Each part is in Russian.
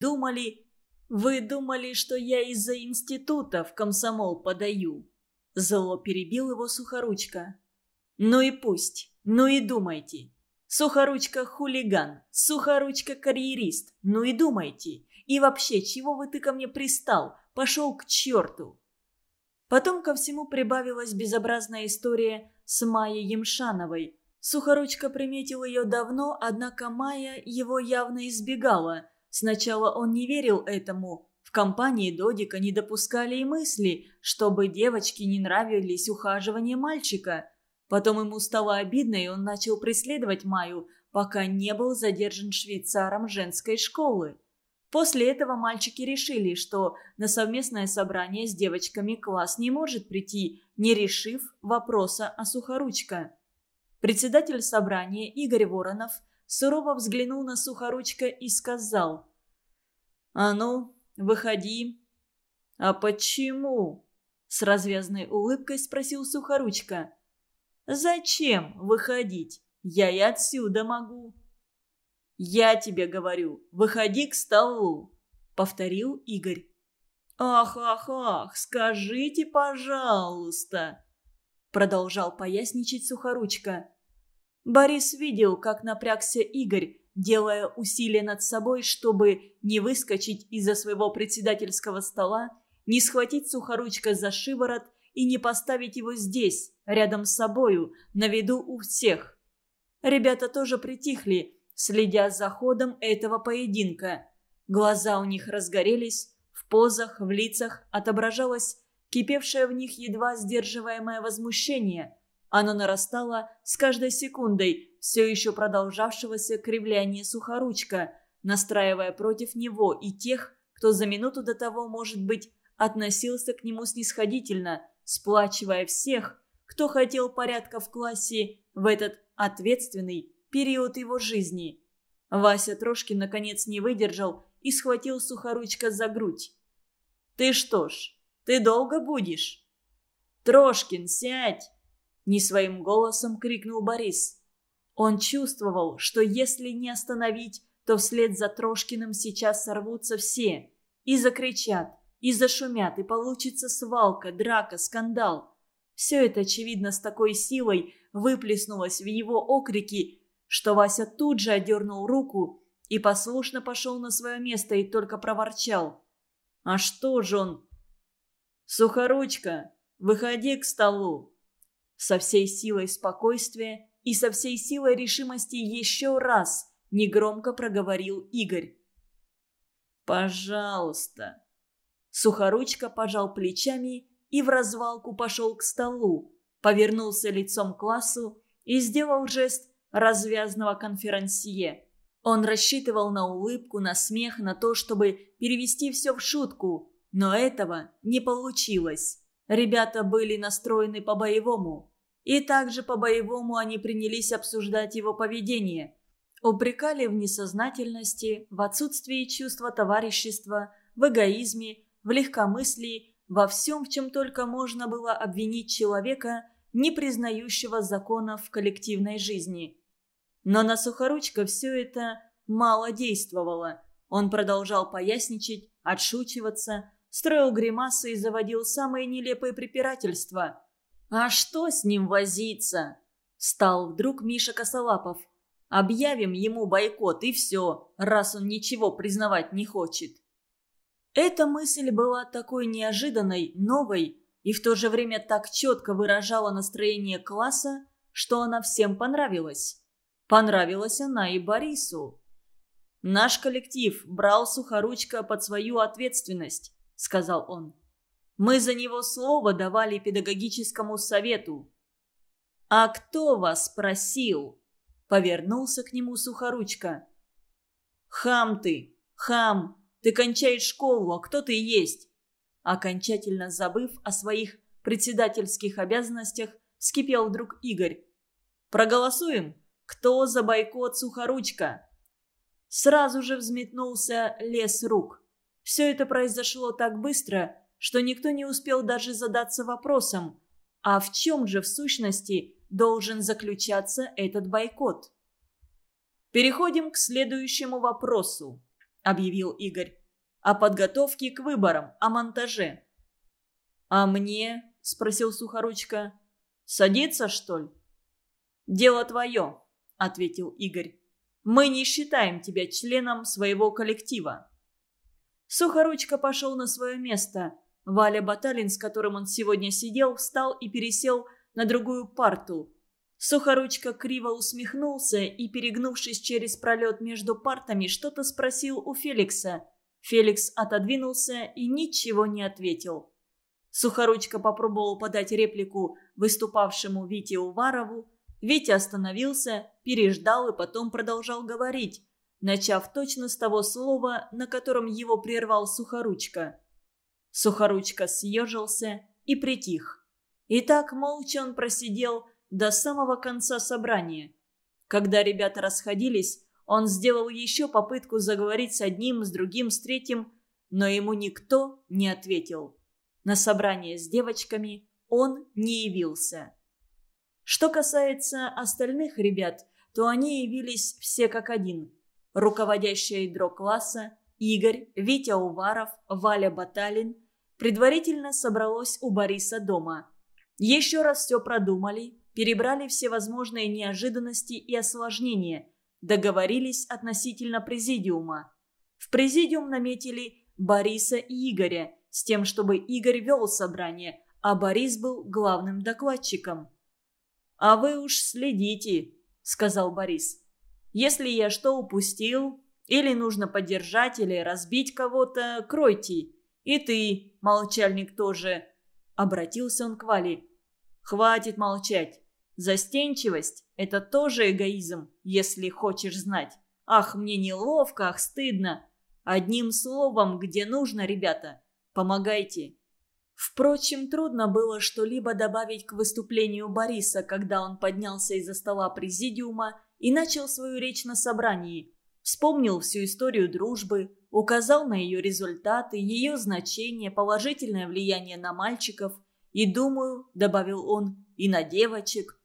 думали... Вы думали, что я из-за института в комсомол подаю?» Зло перебил его Сухоручка. «Ну и пусть, ну и думайте. Сухоручка хулиган, Сухоручка карьерист, ну и думайте. И вообще, чего вы ты ко мне пристал? Пошел к черту!» Потом ко всему прибавилась безобразная история с Майей Емшановой. Сухоручка приметил ее давно, однако Майя его явно избегала. Сначала он не верил этому. В компании Додика не допускали и мысли, чтобы девочке не нравились ухаживания мальчика. Потом ему стало обидно, и он начал преследовать Майю, пока не был задержан швейцаром женской школы. После этого мальчики решили, что на совместное собрание с девочками класс не может прийти, не решив вопроса о сухоручка. Председатель собрания Игорь Воронов сурово взглянул на сухоручка и сказал «А ну, выходи». «А почему?» – с развязной улыбкой спросил сухоручка. «Зачем выходить? Я и отсюда могу». «Я тебе говорю, выходи к столу», — повторил Игорь. «Ах, ах, ах, скажите, пожалуйста», — продолжал поясничать Сухоручка. Борис видел, как напрягся Игорь, делая усилия над собой, чтобы не выскочить из-за своего председательского стола, не схватить Сухоручка за шиворот и не поставить его здесь, рядом с собою, на виду у всех. Ребята тоже притихли, следя за ходом этого поединка. Глаза у них разгорелись, в позах, в лицах отображалось кипевшее в них едва сдерживаемое возмущение. Оно нарастало с каждой секундой, все еще продолжавшегося кривляния сухоручка, настраивая против него и тех, кто за минуту до того, может быть, относился к нему снисходительно, сплачивая всех, кто хотел порядка в классе в этот ответственный, период его жизни. Вася Трошкин наконец не выдержал и схватил Сухоручка за грудь. «Ты что ж, ты долго будешь?» «Трошкин, сядь!» – не своим голосом крикнул Борис. Он чувствовал, что если не остановить, то вслед за Трошкиным сейчас сорвутся все. И закричат, и зашумят, и получится свалка, драка, скандал. Все это, очевидно, с такой силой выплеснулось в его окрики что Вася тут же отдернул руку и послушно пошел на свое место и только проворчал. «А что же он?» «Сухоручка, выходи к столу!» Со всей силой спокойствия и со всей силой решимости еще раз негромко проговорил Игорь. «Пожалуйста!» Сухоручка пожал плечами и в развалку пошел к столу, повернулся лицом к классу и сделал жест развязного конферансье. Он рассчитывал на улыбку, на смех, на то, чтобы перевести все в шутку, но этого не получилось. Ребята были настроены по-боевому. И также по-боевому они принялись обсуждать его поведение. Упрекали в несознательности, в отсутствии чувства товарищества, в эгоизме, в легкомыслии, во всем, в чем только можно было обвинить человека, не признающего законов коллективной жизни. Но на Сухоручка все это мало действовало. Он продолжал поясничать, отшучиваться, строил гримасы и заводил самые нелепые препирательства. «А что с ним возиться?» Стал вдруг Миша Косолапов. «Объявим ему бойкот, и все, раз он ничего признавать не хочет». Эта мысль была такой неожиданной, новой и в то же время так четко выражала настроение класса, что она всем понравилась. Понравилась она и Борису. «Наш коллектив брал Сухоручка под свою ответственность», — сказал он. «Мы за него слово давали педагогическому совету». «А кто вас просил?» — повернулся к нему Сухоручка. «Хам ты, хам, ты кончаешь школу, а кто ты есть?» Окончательно забыв о своих председательских обязанностях, вскипел вдруг Игорь. «Проголосуем?» Кто за бойкот Сухоручка?» Сразу же взметнулся лес рук. Все это произошло так быстро, что никто не успел даже задаться вопросом, а в чем же в сущности должен заключаться этот бойкот? Переходим к следующему вопросу. — объявил Игорь. «О подготовке к выборам, о монтаже». «А мне?» — спросил Сухоручка. «Садиться, что ли?» «Дело твое», — ответил Игорь. «Мы не считаем тебя членом своего коллектива». Сухоручка пошел на свое место. Валя Баталин, с которым он сегодня сидел, встал и пересел на другую парту. Сухоручка криво усмехнулся и, перегнувшись через пролет между партами, что-то спросил у Феликса. Феликс отодвинулся и ничего не ответил. Сухоручка попробовал подать реплику выступавшему Вите Уварову. Витя остановился, переждал и потом продолжал говорить, начав точно с того слова, на котором его прервал Сухоручка. Сухоручка съежился и притих. И так молча он просидел до самого конца собрания. Когда ребята расходились, он сделал еще попытку заговорить с одним, с другим, с третьим, но ему никто не ответил. На собрание с девочками он не явился. Что касается остальных ребят, то они явились все как один. Руководящее ядро класса, Игорь, Витя Уваров, Валя Баталин, предварительно собралось у Бориса дома. Еще раз все продумали, перебрали все возможные неожиданности и осложнения, договорились относительно президиума. В президиум наметили Бориса и Игоря, с тем, чтобы Игорь вел собрание, а Борис был главным докладчиком. «А вы уж следите», — сказал Борис. «Если я что упустил, или нужно поддержать, или разбить кого-то, кройте. И ты, молчальник, тоже», — обратился он к Вале. «Хватит молчать. Застенчивость – это тоже эгоизм, если хочешь знать. Ах, мне неловко, ах, стыдно. Одним словом, где нужно, ребята, помогайте. Впрочем, трудно было что-либо добавить к выступлению Бориса, когда он поднялся из-за стола президиума и начал свою речь на собрании. Вспомнил всю историю дружбы, указал на ее результаты, ее значение, положительное влияние на мальчиков и, думаю, добавил он, и на девочек.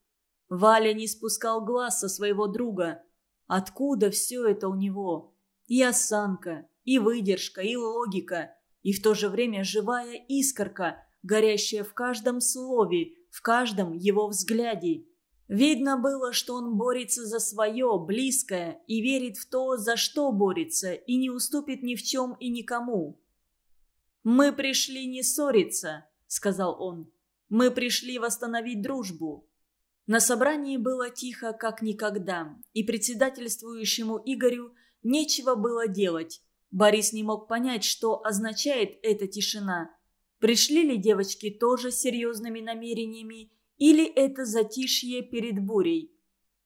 Валя не спускал глаз со своего друга. Откуда все это у него? И осанка, и выдержка, и логика, и в то же время живая искорка, горящая в каждом слове, в каждом его взгляде. Видно было, что он борется за свое, близкое, и верит в то, за что борется, и не уступит ни в чем и никому. «Мы пришли не ссориться», — сказал он. «Мы пришли восстановить дружбу. На собрании было тихо, как никогда, и председательствующему Игорю нечего было делать. Борис не мог понять, что означает эта тишина. Пришли ли девочки тоже с серьезными намерениями, или это затишье перед бурей?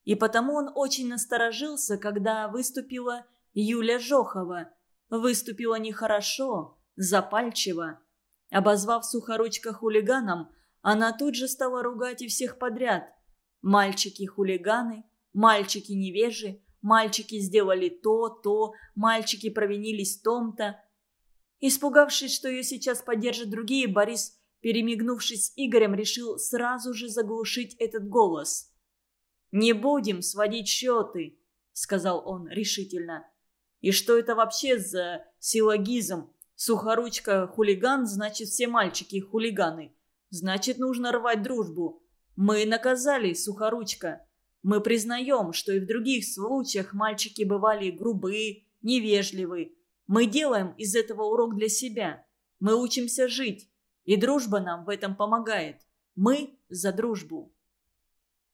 И потому он очень насторожился, когда выступила Юля Жохова. Выступила нехорошо, запальчиво. Обозвав сухоручка хулиганом, она тут же стала ругать и всех подряд. Мальчики-хулиганы, мальчики-невежи, мальчики сделали то, то, мальчики провинились том-то. Испугавшись, что ее сейчас поддержат другие, Борис, перемигнувшись с Игорем, решил сразу же заглушить этот голос. «Не будем сводить счеты», — сказал он решительно. «И что это вообще за силлогизм? Сухоручка хулиган, значит, все мальчики хулиганы. Значит, нужно рвать дружбу. Мы наказали Сухоручка. Мы признаем, что и в других случаях мальчики бывали грубые, невежливы. Мы делаем из этого урок для себя. Мы учимся жить. И дружба нам в этом помогает. Мы за дружбу.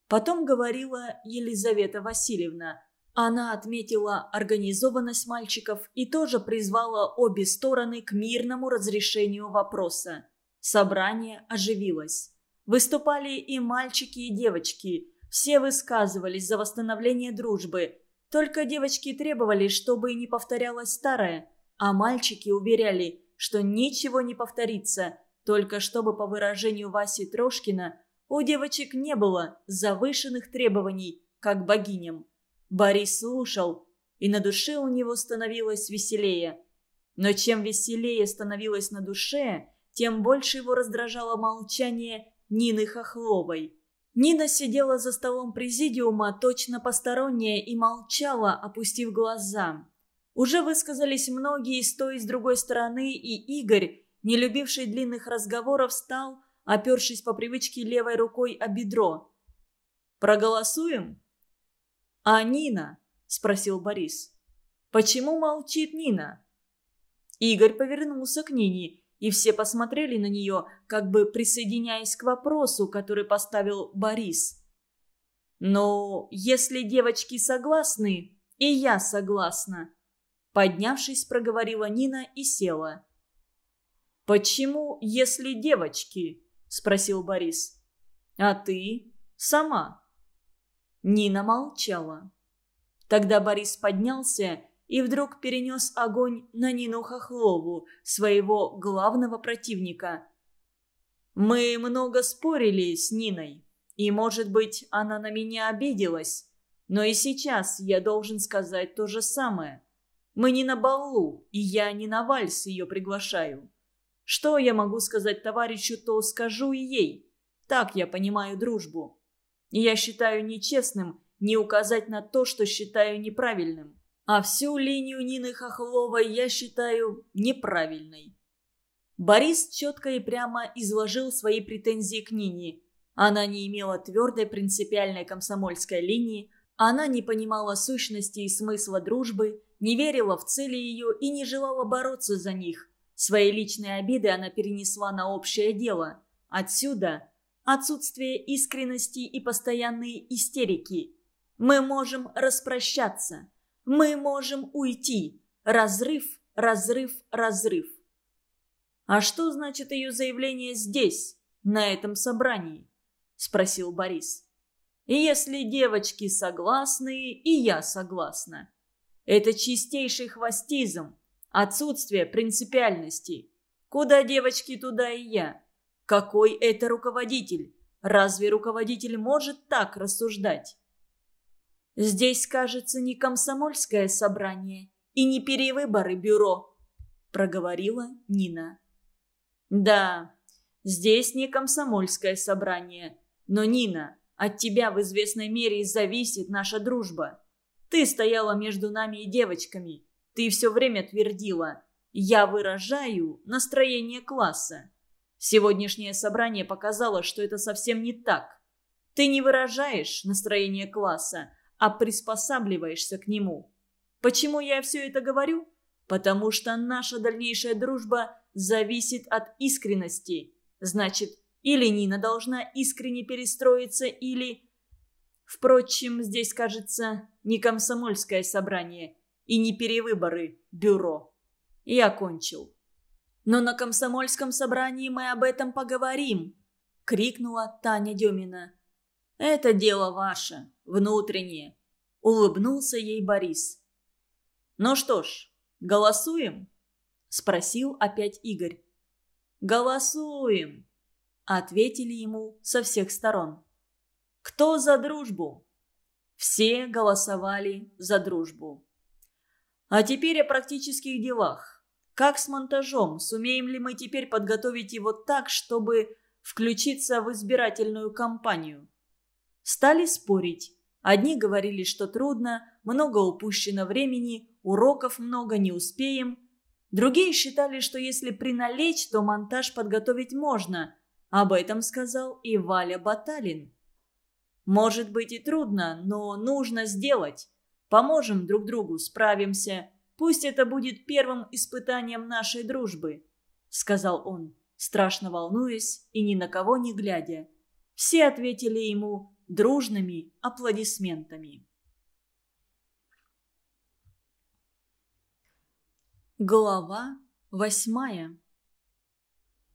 Потом говорила Елизавета Васильевна. Она отметила организованность мальчиков и тоже призвала обе стороны к мирному разрешению вопроса. Собрание оживилось. Выступали и мальчики, и девочки. Все высказывались за восстановление дружбы. Только девочки требовали, чтобы не повторялось старое, а мальчики уверяли, что ничего не повторится, только чтобы, по выражению Васи Трошкина, у девочек не было завышенных требований, как богиням. Борис слушал, и на душе у него становилось веселее. Но чем веселее становилось на душе, тем больше его раздражало молчание Нины Хохловой. Нина сидела за столом президиума, точно посторонняя, и молчала, опустив глаза. Уже высказались многие с той и с другой стороны, и Игорь, не любивший длинных разговоров, стал, опершись по привычке левой рукой о бедро. «Проголосуем?» «А Нина?» – спросил Борис. «Почему молчит Нина?» Игорь повернулся к Нине, и все посмотрели на нее, как бы присоединяясь к вопросу, который поставил Борис. «Ну, если девочки согласны, и я согласна», Поднявшись, проговорила Нина и села. «Почему, если девочки?» – спросил Борис. «А ты? Сама?» Нина молчала. Тогда Борис поднялся и вдруг перенес огонь на Нину Хохлову, своего главного противника. «Мы много спорили с Ниной, и, может быть, она на меня обиделась, но и сейчас я должен сказать то же самое. Мы не на балу, и я не на вальс ее приглашаю. Что я могу сказать товарищу, то скажу и ей. Так я понимаю дружбу. Я считаю нечестным не указать на то, что считаю неправильным. А всю линию Нины Хохловой я считаю неправильной. Борис четко и прямо изложил свои претензии к Нине. Она не имела твердой принципиальной комсомольской линии, она не понимала сущности и смысла дружбы не верила в цели ее и не желала бороться за них. Свои личные обиды она перенесла на общее дело. Отсюда отсутствие искренности и постоянные истерики. Мы можем распрощаться. Мы можем уйти. Разрыв, разрыв, разрыв. «А что значит ее заявление здесь, на этом собрании?» – спросил Борис. «Если девочки согласны, и я согласна. Это чистейший хвостизм, отсутствие принципиальности. Куда девочки, туда и я. Какой это руководитель? Разве руководитель может так рассуждать? Здесь, кажется, не комсомольское собрание и не перевыборы бюро, проговорила Нина. Да, здесь не комсомольское собрание, но, Нина, от тебя в известной мере зависит наша дружба. Ты стояла между нами и девочками. Ты все время твердила «Я выражаю настроение класса». Сегодняшнее собрание показало, что это совсем не так. Ты не выражаешь настроение класса, а приспосабливаешься к нему. Почему я все это говорю? Потому что наша дальнейшая дружба зависит от искренности. Значит, или Нина должна искренне перестроиться, или... Впрочем, здесь, кажется, не комсомольское собрание и не перевыборы бюро. Я окончил. «Но на комсомольском собрании мы об этом поговорим!» — крикнула Таня Демина. «Это дело ваше, внутреннее», — улыбнулся ей Борис. «Ну что ж, голосуем?» — спросил опять Игорь. «Голосуем!» — ответили ему со всех сторон. «Кто за дружбу?» Все голосовали за дружбу. А теперь о практических делах. Как с монтажом? Сумеем ли мы теперь подготовить его так, чтобы включиться в избирательную кампанию? Стали спорить. Одни говорили, что трудно, много упущено времени, уроков много, не успеем. Другие считали, что если приналечь, то монтаж подготовить можно. Об этом сказал и Валя Баталин. Может быть и трудно, но нужно сделать. Поможем друг другу, справимся. Пусть это будет первым испытанием нашей дружбы», — сказал он, страшно волнуясь и ни на кого не глядя. Все ответили ему дружными аплодисментами. Глава восьмая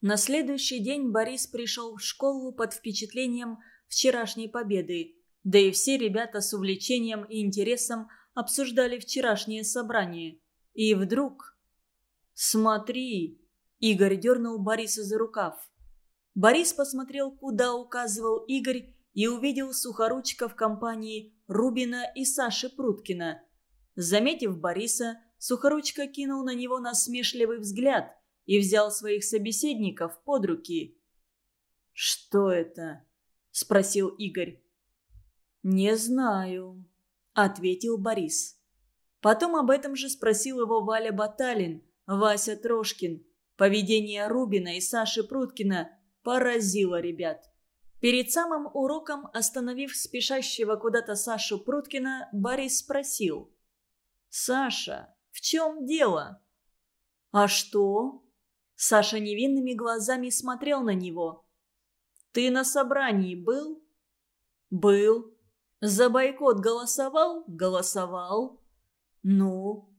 На следующий день Борис пришел в школу под впечатлением вчерашней победы, да и все ребята с увлечением и интересом обсуждали вчерашнее собрание. И вдруг... «Смотри!» – Игорь дернул Бориса за рукав. Борис посмотрел, куда указывал Игорь, и увидел сухоручка в компании Рубина и Саши Пруткина. Заметив Бориса, сухоручка кинул на него насмешливый взгляд и взял своих собеседников под руки. «Что это?» – спросил Игорь. «Не знаю», – ответил Борис. Потом об этом же спросил его Валя Баталин, Вася Трошкин. Поведение Рубина и Саши Пруткина поразило ребят. Перед самым уроком, остановив спешащего куда-то Сашу Пруткина, Борис спросил. «Саша, в чем дело?» «А что?» Саша невинными глазами смотрел на него. «Ты на собрании был?» «Был. За бойкот голосовал?» «Голосовал». «Ну?»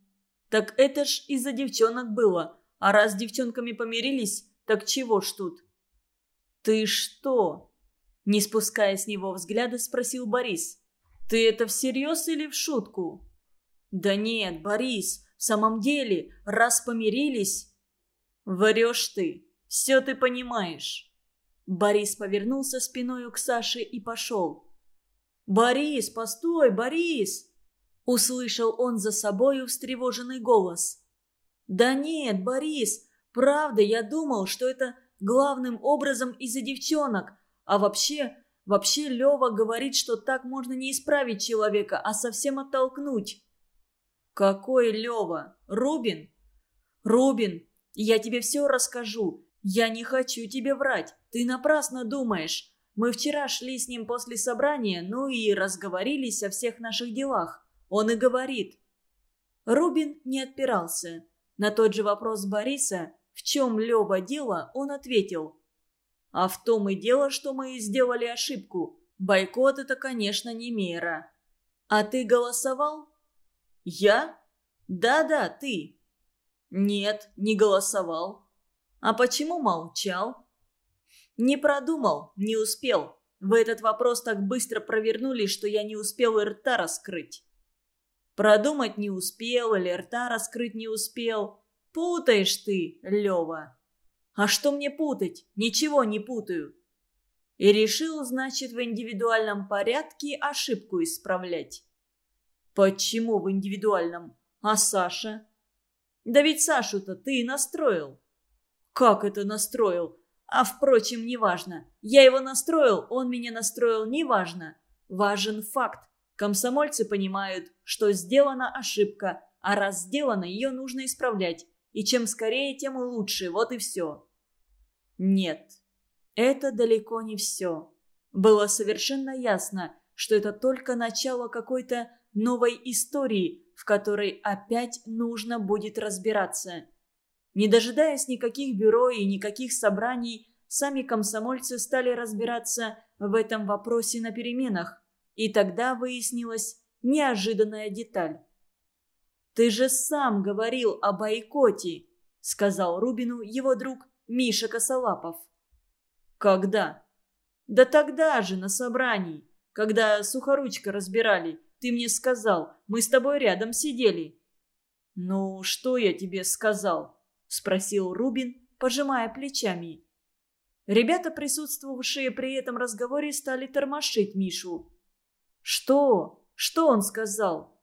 «Так это ж из-за девчонок было. А раз с девчонками помирились, так чего ж тут?» «Ты что?» Не спуская с него взгляда, спросил Борис. «Ты это всерьез или в шутку?» «Да нет, Борис, в самом деле, раз помирились...» «Врешь ты, все ты понимаешь». Борис повернулся спиною к Саше и пошел. «Борис, постой, Борис!» Услышал он за собою встревоженный голос. «Да нет, Борис, правда, я думал, что это главным образом из-за девчонок, а вообще, вообще Лева говорит, что так можно не исправить человека, а совсем оттолкнуть». «Какой Лева? Рубин?» «Рубин, я тебе все расскажу. Я не хочу тебе врать. Ты напрасно думаешь. Мы вчера шли с ним после собрания, ну и разговорились о всех наших делах. Он и говорит. Рубин не отпирался. На тот же вопрос Бориса, в чем Лева дело, он ответил. А в том и дело, что мы сделали ошибку. Бойкот это, конечно, не мера. А ты голосовал? Я? Да-да, ты. Нет, не голосовал. А почему молчал? Не продумал, не успел. Вы этот вопрос так быстро провернули, что я не успел и рта раскрыть. Продумать не успел или рта раскрыть не успел. Путаешь ты, Лева. А что мне путать? Ничего не путаю. И решил, значит, в индивидуальном порядке ошибку исправлять. Почему в индивидуальном? А Саша? Да ведь Сашу-то ты настроил. Как это настроил? А впрочем, неважно. Я его настроил, он меня настроил, неважно. Важен факт. Комсомольцы понимают, что сделана ошибка, а раз сделана, ее нужно исправлять. И чем скорее, тем лучше, вот и все. Нет, это далеко не все. Было совершенно ясно, что это только начало какой-то новой истории, в которой опять нужно будет разбираться. Не дожидаясь никаких бюро и никаких собраний, сами комсомольцы стали разбираться в этом вопросе на переменах. И тогда выяснилась неожиданная деталь. «Ты же сам говорил о бойкоте», — сказал Рубину его друг Миша Косолапов. «Когда?» «Да тогда же, на собрании, когда сухоручка разбирали. Ты мне сказал, мы с тобой рядом сидели». «Ну, что я тебе сказал?» — спросил Рубин, пожимая плечами. Ребята, присутствовавшие при этом разговоре, стали тормошить Мишу. «Что? Что он сказал?»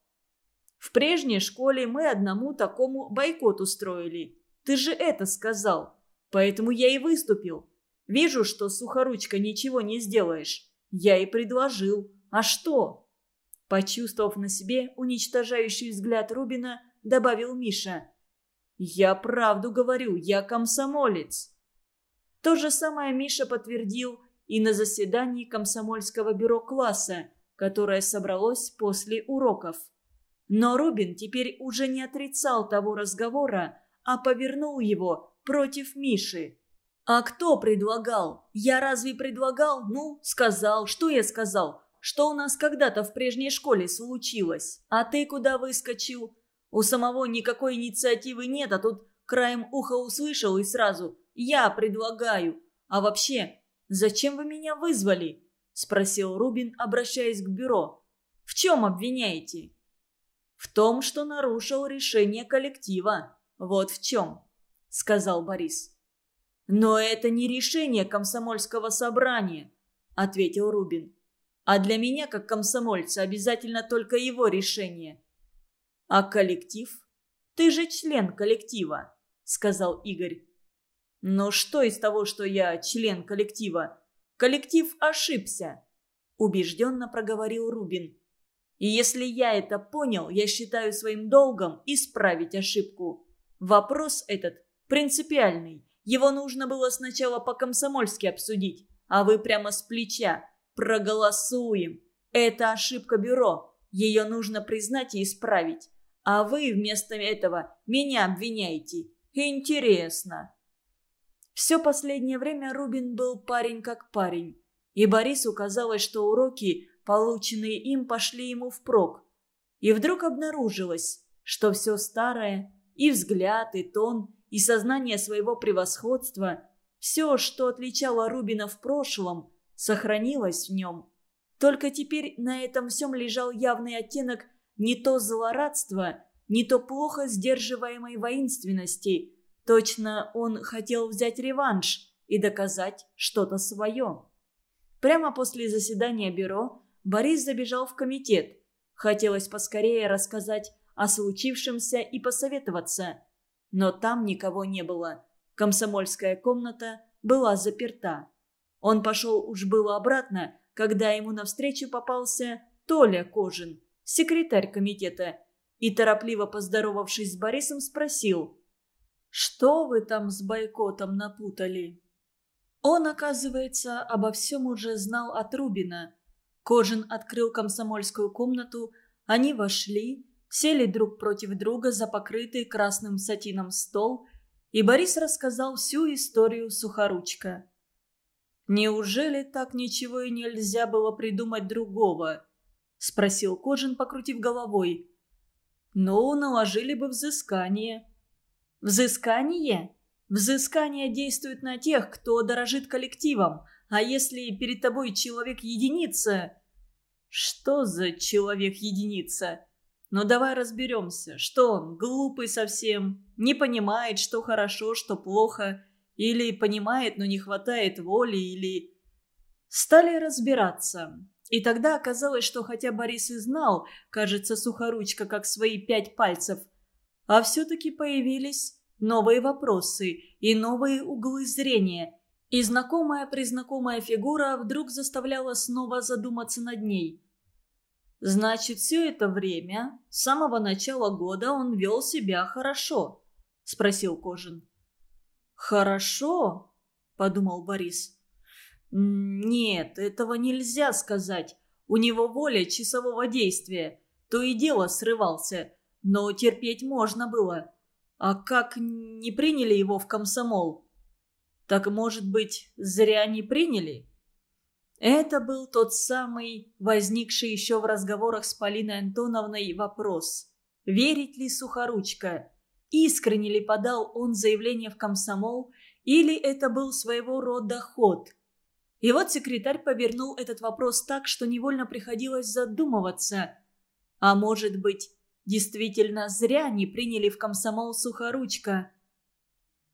«В прежней школе мы одному такому бойкот устроили. Ты же это сказал. Поэтому я и выступил. Вижу, что сухоручка ничего не сделаешь. Я и предложил. А что?» Почувствовав на себе уничтожающий взгляд Рубина, добавил Миша. «Я правду говорю, я комсомолец». То же самое Миша подтвердил и на заседании комсомольского бюро класса, которое собралось после уроков. Но Рубин теперь уже не отрицал того разговора, а повернул его против Миши. «А кто предлагал? Я разве предлагал? Ну, сказал. Что я сказал? Что у нас когда-то в прежней школе случилось? А ты куда выскочил? У самого никакой инициативы нет, а тут краем уха услышал и сразу «я предлагаю». А вообще, зачем вы меня вызвали? – спросил Рубин, обращаясь к бюро. «В чем обвиняете?» «В том, что нарушил решение коллектива. Вот в чем», – сказал Борис. «Но это не решение комсомольского собрания», – ответил Рубин. «А для меня, как комсомольца, обязательно только его решение». «А коллектив? Ты же член коллектива», – сказал Игорь. «Но что из того, что я член коллектива? Коллектив ошибся», – убежденно проговорил Рубин. И если я это понял, я считаю своим долгом исправить ошибку. Вопрос этот принципиальный. Его нужно было сначала по-комсомольски обсудить, а вы прямо с плеча. Проголосуем. Это ошибка бюро. Ее нужно признать и исправить. А вы вместо этого меня обвиняете. Интересно. Все последнее время Рубин был парень как парень. И Борису казалось, что уроки, полученные им, пошли ему впрок. И вдруг обнаружилось, что все старое, и взгляд, и тон, и сознание своего превосходства, все, что отличало Рубина в прошлом, сохранилось в нем. Только теперь на этом всем лежал явный оттенок не то злорадства, не то плохо сдерживаемой воинственности – Точно он хотел взять реванш и доказать что-то свое. Прямо после заседания бюро Борис забежал в комитет. Хотелось поскорее рассказать о случившемся и посоветоваться. Но там никого не было. Комсомольская комната была заперта. Он пошел уж было обратно, когда ему навстречу попался Толя Кожин, секретарь комитета, и, торопливо поздоровавшись с Борисом, спросил – что вы там с бойкотом напутали?» Он, оказывается, обо всем уже знал от Рубина. Кожин открыл комсомольскую комнату, они вошли, сели друг против друга за покрытый красным сатином стол, и Борис рассказал всю историю Сухоручка. «Неужели так ничего и нельзя было придумать другого?» – спросил Кожин, покрутив головой. «Ну, наложили бы взыскание». Взыскание? Взыскание действует на тех, кто дорожит коллективом. А если перед тобой человек-единица... Что за человек-единица? Ну давай разберемся. Что он, глупый совсем? Не понимает, что хорошо, что плохо? Или понимает, но не хватает воли? Или... Стали разбираться. И тогда оказалось, что хотя Борис и знал, кажется, сухоручка, как свои пять пальцев – а все-таки появились новые вопросы и новые углы зрения, и знакомая-признакомая фигура вдруг заставляла снова задуматься над ней. «Значит, все это время, с самого начала года он вел себя хорошо?» – спросил Кожин. «Хорошо?» – подумал Борис. «Нет, этого нельзя сказать. У него воля часового действия. То и дело срывался но терпеть можно было. А как не приняли его в комсомол? Так, может быть, зря не приняли? Это был тот самый, возникший еще в разговорах с Полиной Антоновной вопрос. Верить ли Сухоручка? Искренне ли подал он заявление в комсомол, или это был своего рода ход? И вот секретарь повернул этот вопрос так, что невольно приходилось задумываться. А может быть, Действительно, зря не приняли в комсомол сухоручка.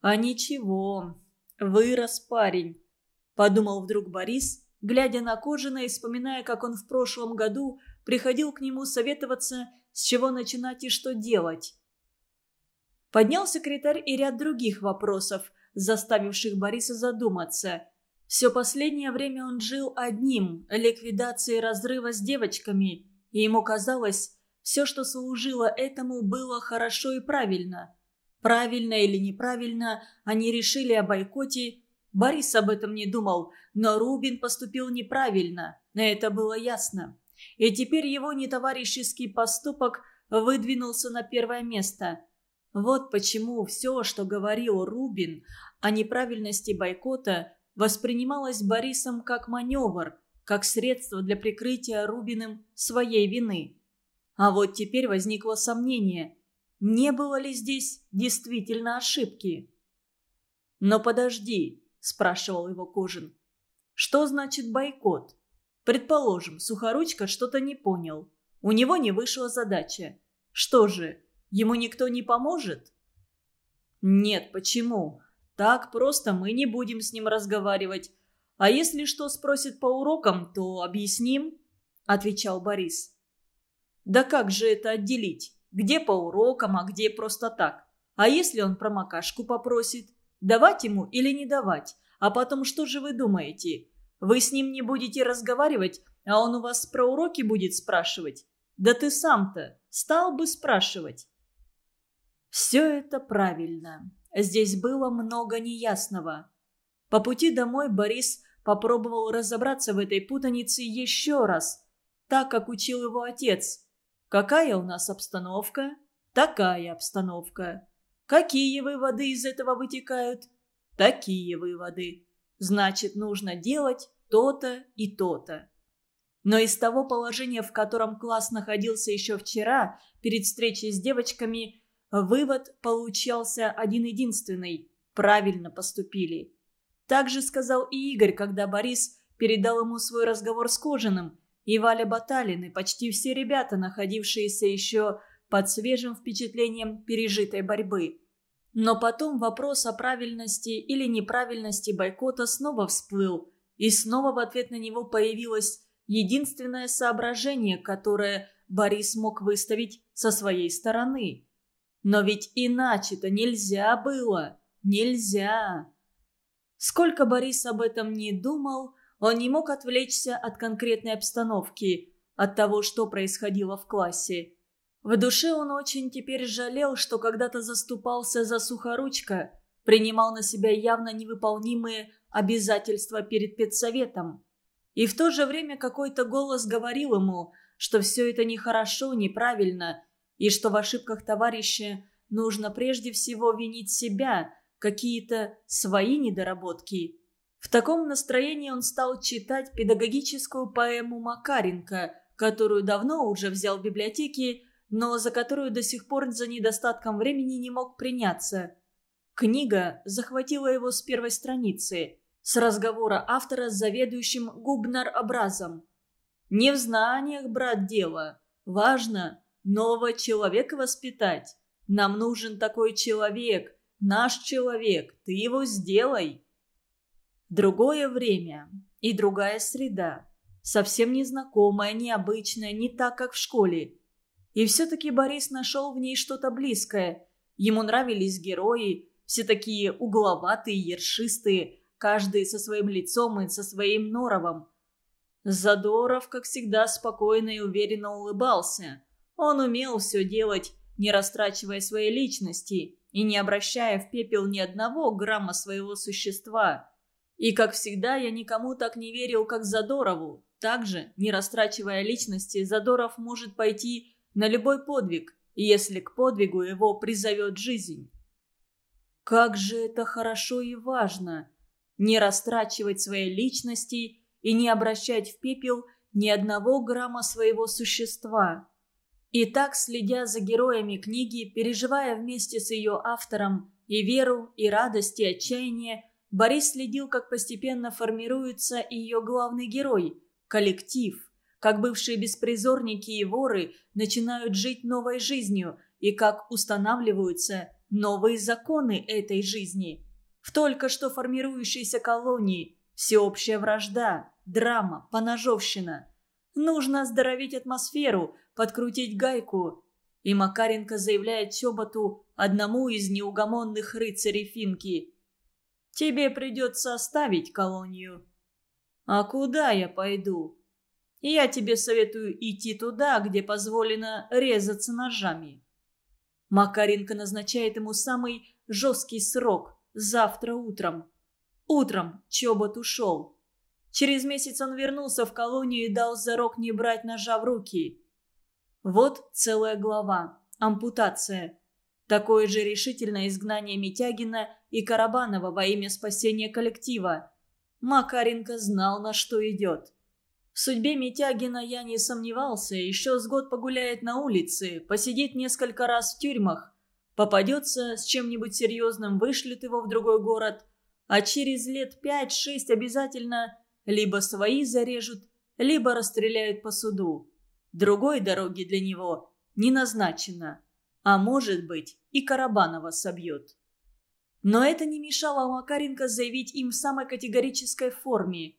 А ничего, вырос парень, подумал вдруг Борис, глядя на Кожина и вспоминая, как он в прошлом году приходил к нему советоваться, с чего начинать и что делать. Поднял секретарь и ряд других вопросов, заставивших Бориса задуматься. Все последнее время он жил одним – ликвидацией разрыва с девочками, и ему казалось, все, что служило этому, было хорошо и правильно. Правильно или неправильно, они решили о бойкоте. Борис об этом не думал, но Рубин поступил неправильно. Это было ясно. И теперь его нетоварищеский поступок выдвинулся на первое место. Вот почему все, что говорил Рубин о неправильности бойкота, воспринималось Борисом как маневр, как средство для прикрытия Рубиным своей вины. А вот теперь возникло сомнение, не было ли здесь действительно ошибки. «Но подожди», – спрашивал его Кожин. «Что значит бойкот? Предположим, Сухоручка что-то не понял. У него не вышла задача. Что же, ему никто не поможет?» «Нет, почему? Так просто мы не будем с ним разговаривать. А если что спросит по урокам, то объясним», – отвечал Борис. Да как же это отделить? Где по урокам, а где просто так? А если он про макашку попросит? Давать ему или не давать? А потом что же вы думаете? Вы с ним не будете разговаривать, а он у вас про уроки будет спрашивать? Да ты сам-то стал бы спрашивать. Все это правильно. Здесь было много неясного. По пути домой Борис попробовал разобраться в этой путанице еще раз, так как учил его отец. Какая у нас обстановка? Такая обстановка. Какие выводы из этого вытекают? Такие выводы. Значит, нужно делать то-то и то-то. Но из того положения, в котором класс находился еще вчера, перед встречей с девочками, вывод получался один-единственный. Правильно поступили. Так же сказал и Игорь, когда Борис передал ему свой разговор с Кожаным, и Валя Баталин, и почти все ребята, находившиеся еще под свежим впечатлением пережитой борьбы. Но потом вопрос о правильности или неправильности бойкота снова всплыл, и снова в ответ на него появилось единственное соображение, которое Борис мог выставить со своей стороны. Но ведь иначе-то нельзя было. Нельзя. Сколько Борис об этом не думал, он не мог отвлечься от конкретной обстановки, от того, что происходило в классе. В душе он очень теперь жалел, что когда-то заступался за сухоручка, принимал на себя явно невыполнимые обязательства перед педсоветом. И в то же время какой-то голос говорил ему, что все это нехорошо, неправильно, и что в ошибках товарища нужно прежде всего винить себя – какие-то свои недоработки. В таком настроении он стал читать педагогическую поэму Макаренко, которую давно уже взял в библиотеке, но за которую до сих пор за недостатком времени не мог приняться. Книга захватила его с первой страницы, с разговора автора с заведующим губнар-образом. «Не в знаниях, брат, дело. Важно нового человека воспитать. Нам нужен такой человек, Наш человек, ты его сделай. Другое время и другая среда. Совсем незнакомая, необычная, не так, как в школе. И все-таки Борис нашел в ней что-то близкое. Ему нравились герои, все такие угловатые, ершистые, каждый со своим лицом и со своим норовом. Задоров, как всегда, спокойно и уверенно улыбался. Он умел все делать, не растрачивая своей личности и не обращая в пепел ни одного грамма своего существа. И, как всегда, я никому так не верил, как Задорову. Также, не растрачивая личности, Задоров может пойти на любой подвиг, если к подвигу его призовет жизнь. Как же это хорошо и важно не растрачивать своей личности и не обращать в пепел ни одного грамма своего существа. И так, следя за героями книги, переживая вместе с ее автором и веру, и радость, и отчаяние, Борис следил, как постепенно формируется ее главный герой – коллектив, как бывшие беспризорники и воры начинают жить новой жизнью и как устанавливаются новые законы этой жизни. В только что формирующейся колонии всеобщая вражда, драма, поножовщина. Нужно оздоровить атмосферу – подкрутить гайку. И Макаренко заявляет Чоботу, одному из неугомонных рыцарей Финки. «Тебе придется оставить колонию». «А куда я пойду?» «Я тебе советую идти туда, где позволено резаться ножами». Макаренко назначает ему самый жесткий срок – завтра утром. Утром Чобот ушел. Через месяц он вернулся в колонию и дал зарок не брать ножа в руки. Вот целая глава. Ампутация. Такое же решительное изгнание Митягина и Карабанова во имя спасения коллектива. Макаренко знал, на что идет. В судьбе Митягина я не сомневался. Еще с год погуляет на улице, посидит несколько раз в тюрьмах. Попадется с чем-нибудь серьезным, вышлют его в другой город. А через лет пять-шесть обязательно либо свои зарежут, либо расстреляют по суду. Другой дороги для него не назначено. А может быть, и Карабанова собьет. Но это не мешало Макаренко заявить им в самой категорической форме.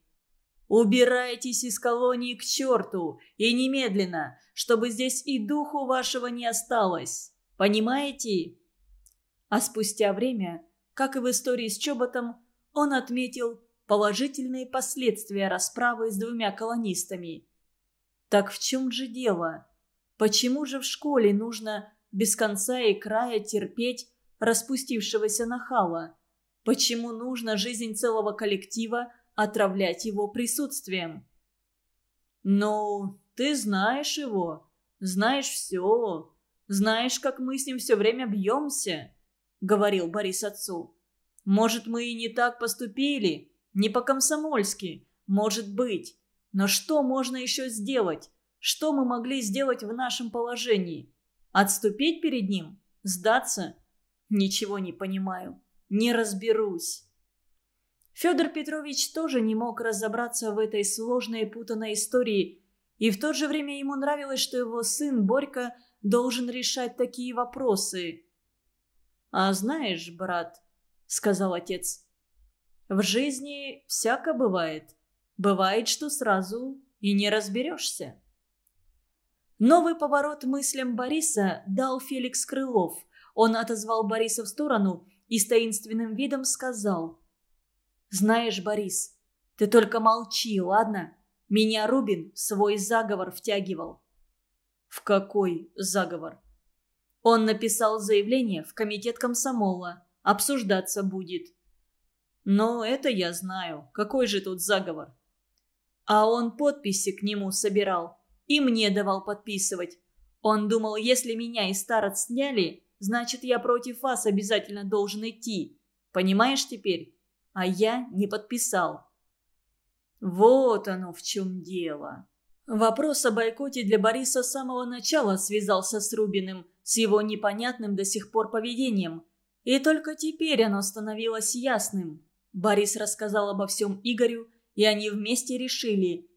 «Убирайтесь из колонии к черту, и немедленно, чтобы здесь и духу вашего не осталось. Понимаете?» А спустя время, как и в истории с Чоботом, он отметил положительные последствия расправы с двумя колонистами – так в чем же дело? Почему же в школе нужно без конца и края терпеть распустившегося нахала? Почему нужно жизнь целого коллектива отравлять его присутствием? «Ну, ты знаешь его, знаешь все, знаешь, как мы с ним все время бьемся», — говорил Борис отцу. «Может, мы и не так поступили, не по-комсомольски, может быть. Но что можно еще сделать? Что мы могли сделать в нашем положении? Отступить перед ним? Сдаться? Ничего не понимаю. Не разберусь. Федор Петрович тоже не мог разобраться в этой сложной и путанной истории, и в то же время ему нравилось, что его сын Борька должен решать такие вопросы. «А знаешь, брат», — сказал отец, — «в жизни всяко бывает. Бывает, что сразу и не разберешься». Новый поворот мыслям Бориса дал Феликс Крылов. Он отозвал Бориса в сторону и с таинственным видом сказал. «Знаешь, Борис, ты только молчи, ладно? Меня Рубин в свой заговор втягивал». «В какой заговор?» Он написал заявление в комитет комсомола. Обсуждаться будет. «Но это я знаю. Какой же тут заговор?» А он подписи к нему собирал. И мне давал подписывать. Он думал, если меня и старец сняли, значит, я против вас обязательно должен идти. Понимаешь теперь? А я не подписал. Вот оно в чем дело. Вопрос о бойкоте для Бориса с самого начала связался с Рубиным, с его непонятным до сих пор поведением. И только теперь оно становилось ясным. Борис рассказал обо всем Игорю, и они вместе решили –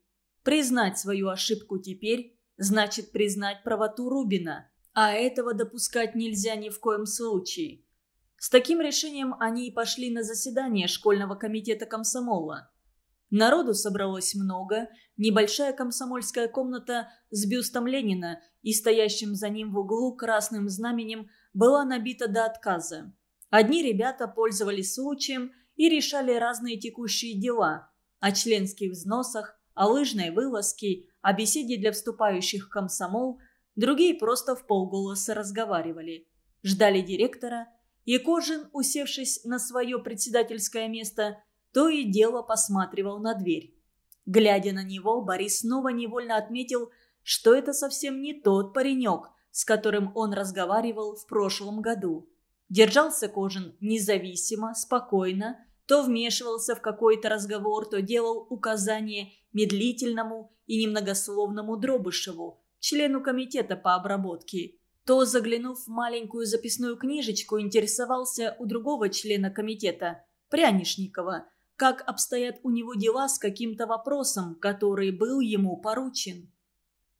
Признать свою ошибку теперь значит признать правоту Рубина, а этого допускать нельзя ни в коем случае. С таким решением они и пошли на заседание школьного комитета комсомола. Народу собралось много, небольшая комсомольская комната с бюстом Ленина и стоящим за ним в углу красным знаменем была набита до отказа. Одни ребята пользовались случаем и решали разные текущие дела о членских взносах, о лыжной вылазке, о беседе для вступающих в комсомол, другие просто в полголоса разговаривали. Ждали директора, и Кожин, усевшись на свое председательское место, то и дело посматривал на дверь. Глядя на него, Борис снова невольно отметил, что это совсем не тот паренек, с которым он разговаривал в прошлом году. Держался Кожин независимо, спокойно, то вмешивался в какой-то разговор, то делал указания медлительному и немногословному Дробышеву, члену комитета по обработке. То, заглянув в маленькую записную книжечку, интересовался у другого члена комитета, Прянишникова, как обстоят у него дела с каким-то вопросом, который был ему поручен.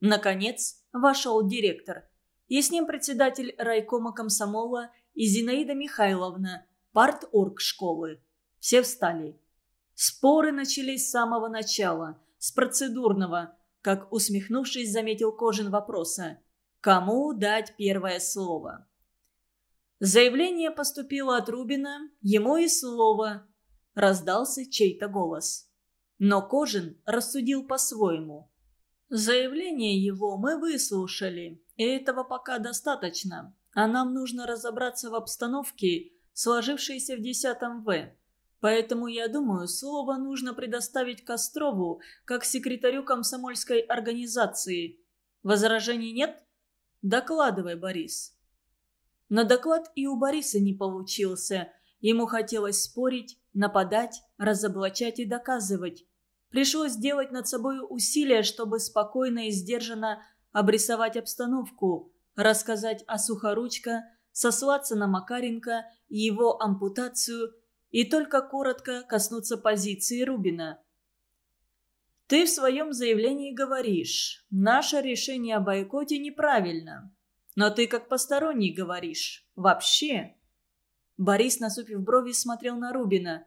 Наконец, вошел директор. И с ним председатель райкома комсомола и Зинаида Михайловна, парт-орг школы. Все встали. Споры начались с самого начала, с процедурного, как усмехнувшись, заметил Кожин вопроса. Кому дать первое слово? Заявление поступило от Рубина, ему и слово. Раздался чей-то голос. Но Кожин рассудил по-своему. Заявление его мы выслушали, и этого пока достаточно. А нам нужно разобраться в обстановке, сложившейся в 10 В. Поэтому, я думаю, слово нужно предоставить Кострову, как секретарю комсомольской организации. Возражений нет? Докладывай, Борис. Но доклад и у Бориса не получился. Ему хотелось спорить, нападать, разоблачать и доказывать. Пришлось сделать над собой усилия, чтобы спокойно и сдержанно обрисовать обстановку, рассказать о Сухоручко, сослаться на Макаренко и его ампутацию – и только коротко коснуться позиции Рубина. «Ты в своем заявлении говоришь, наше решение о бойкоте неправильно. Но ты как посторонний говоришь. Вообще». Борис, насупив брови, смотрел на Рубина.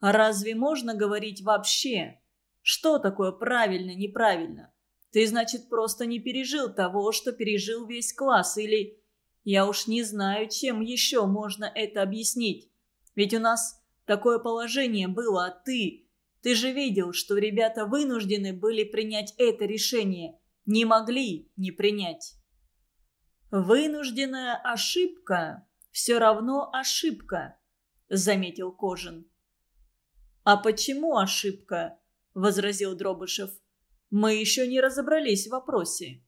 «А разве можно говорить вообще? Что такое правильно, неправильно? Ты, значит, просто не пережил того, что пережил весь класс, или... Я уж не знаю, чем еще можно это объяснить. Ведь у нас такое положение было, а ты... Ты же видел, что ребята вынуждены были принять это решение. Не могли не принять. «Вынужденная ошибка все равно ошибка», — заметил Кожин. «А почему ошибка?» — возразил Дробышев. «Мы еще не разобрались в вопросе».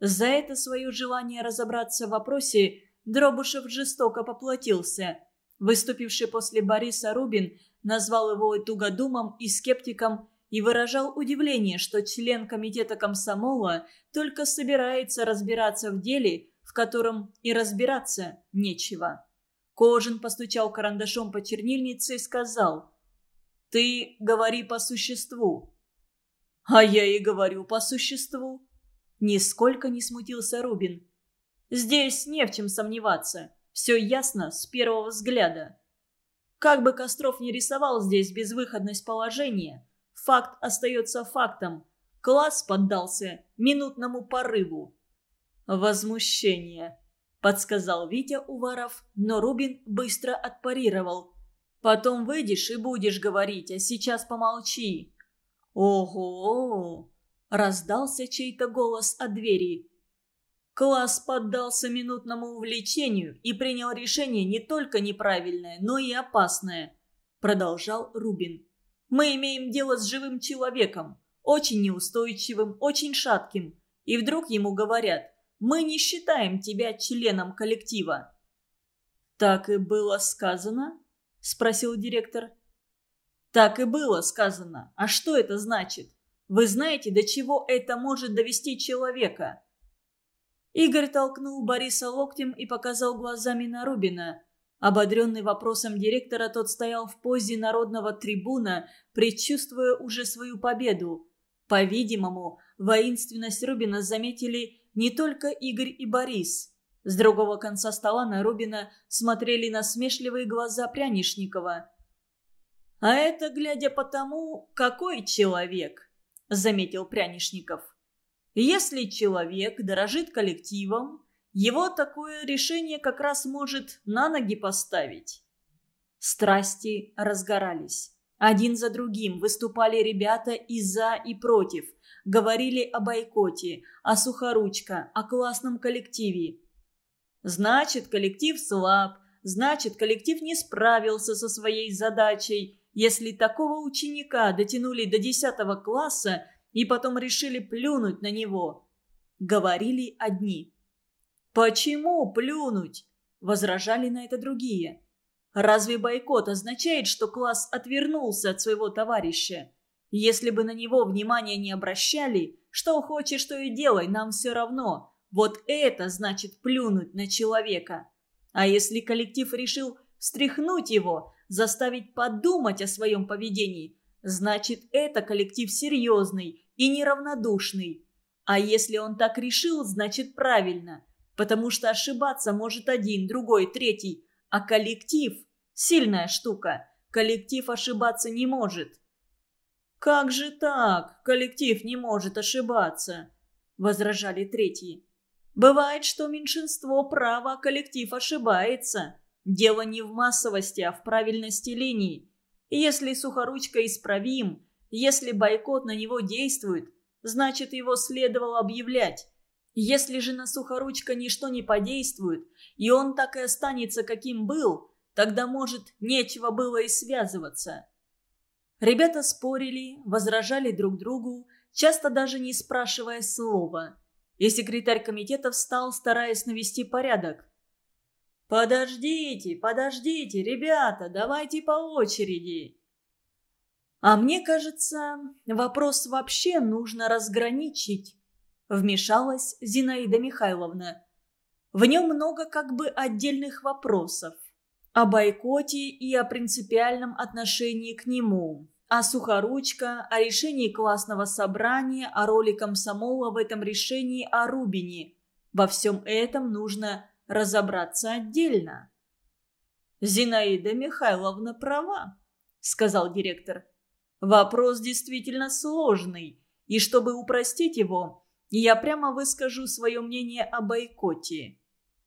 За это свое желание разобраться в вопросе Дробышев жестоко поплатился. Выступивший после Бориса Рубин назвал его тугодумом, и скептиком, и выражал удивление, что член комитета комсомола только собирается разбираться в деле, в котором и разбираться нечего. Кожин постучал карандашом по чернильнице и сказал «Ты говори по существу». «А я и говорю по существу». Нисколько не смутился Рубин. «Здесь не в чем сомневаться. Все ясно с первого взгляда». Как бы Костров не рисовал здесь безвыходность положения, факт остается фактом. Класс поддался минутному порыву. «Возмущение», — подсказал Витя Уваров, но Рубин быстро отпарировал. «Потом выйдешь и будешь говорить, а сейчас помолчи». «Ого!» — раздался чей-то голос от двери. Класс поддался минутному увлечению и принял решение не только неправильное, но и опасное, продолжал Рубин. Мы имеем дело с живым человеком, очень неустойчивым, очень шатким. И вдруг ему говорят, мы не считаем тебя членом коллектива. «Так и было сказано?» – спросил директор. «Так и было сказано. А что это значит? Вы знаете, до чего это может довести человека?» Игорь толкнул Бориса локтем и показал глазами на Рубина. Ободренный вопросом директора, тот стоял в позе народного трибуна, предчувствуя уже свою победу. По-видимому, воинственность Рубина заметили не только Игорь и Борис. С другого конца стола на Рубина смотрели насмешливые глаза Прянишникова. «А это глядя по тому, какой человек», — заметил Прянишников. Если человек дорожит коллективом, его такое решение как раз может на ноги поставить. Страсти разгорались. Один за другим выступали ребята и за, и против. Говорили о бойкоте, о сухоручка, о классном коллективе. Значит, коллектив слаб, значит, коллектив не справился со своей задачей. Если такого ученика дотянули до 10 класса, и потом решили плюнуть на него. Говорили одни. «Почему плюнуть?» – возражали на это другие. «Разве бойкот означает, что класс отвернулся от своего товарища? Если бы на него внимания не обращали, что хочешь, то и делай, нам все равно. Вот это значит плюнуть на человека. А если коллектив решил встряхнуть его, заставить подумать о своем поведении, значит, это коллектив серьезный, и неравнодушный. А если он так решил, значит правильно, потому что ошибаться может один, другой, третий, а коллектив – сильная штука, коллектив ошибаться не может. «Как же так? Коллектив не может ошибаться», – возражали третьи. «Бывает, что меньшинство права, а коллектив ошибается. Дело не в массовости, а в правильности линий. Если сухоручка исправим, если бойкот на него действует, значит его следовало объявлять. Если же на Сухоручка ничто не подействует, и он так и останется, каким был, тогда, может, нечего было и связываться. Ребята спорили, возражали друг другу, часто даже не спрашивая слова. И секретарь комитета встал, стараясь навести порядок. «Подождите, подождите, ребята, давайте по очереди!» А мне кажется, вопрос вообще нужно разграничить. Вмешалась Зинаида Михайловна. В нем много как бы отдельных вопросов. О бойкоте и о принципиальном отношении к нему. О Сухоручка, о решении классного собрания, о роли комсомола в этом решении, о Рубине. Во всем этом нужно разобраться отдельно. «Зинаида Михайловна права», — сказал директор. Вопрос действительно сложный, и чтобы упростить его, я прямо выскажу свое мнение о бойкоте.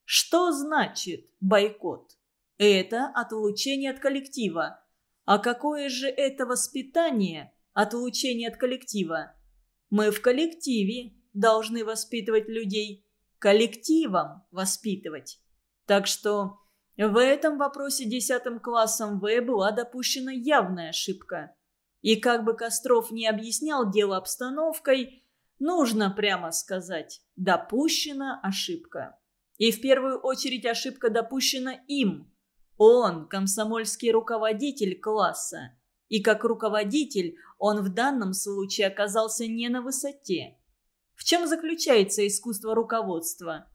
Что значит бойкот? Это отлучение от коллектива. А какое же это воспитание отлучение от коллектива? Мы в коллективе должны воспитывать людей. Коллективом воспитывать. Так что в этом вопросе десятым классом В была допущена явная ошибка. И как бы Костров не объяснял дело обстановкой, нужно прямо сказать, допущена ошибка. И в первую очередь ошибка допущена им. Он – комсомольский руководитель класса. И как руководитель он в данном случае оказался не на высоте. В чем заключается искусство руководства?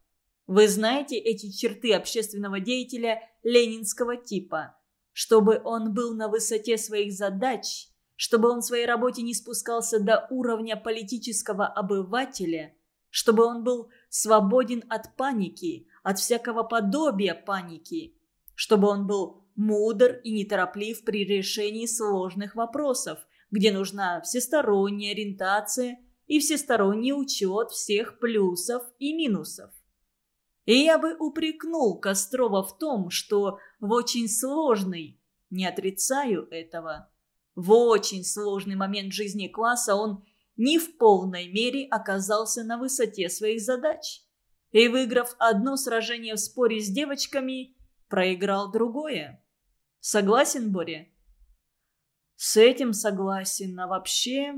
Вы знаете эти черты общественного деятеля ленинского типа. Чтобы он был на высоте своих задач, чтобы он в своей работе не спускался до уровня политического обывателя, чтобы он был свободен от паники, от всякого подобия паники, чтобы он был мудр и нетороплив при решении сложных вопросов, где нужна всесторонняя ориентация и всесторонний учет всех плюсов и минусов. И я бы упрекнул Кострова в том, что в очень сложный, не отрицаю этого, в очень сложный момент жизни класса он не в полной мере оказался на высоте своих задач. И выиграв одно сражение в споре с девочками, проиграл другое. Согласен, Боря? С этим согласен, а вообще...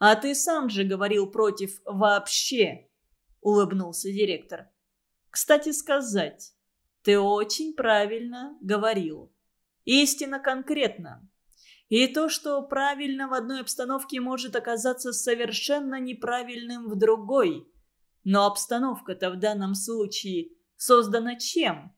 А ты сам же говорил против «вообще», улыбнулся директор. Кстати сказать, ты очень правильно говорил. Истинно конкретно. И то, что правильно в одной обстановке может оказаться совершенно неправильным в другой. Но обстановка-то в данном случае создана чем?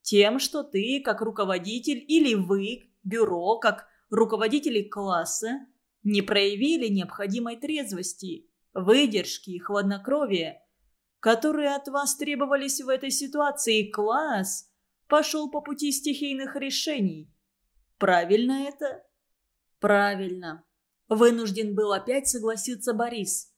Тем, что ты, как руководитель, или вы, бюро, как руководители класса, не проявили необходимой трезвости, выдержки и хладнокровия, которые от вас требовались в этой ситуации, класс пошел по пути стихийных решений. Правильно это? Правильно. Вынужден был опять согласиться Борис.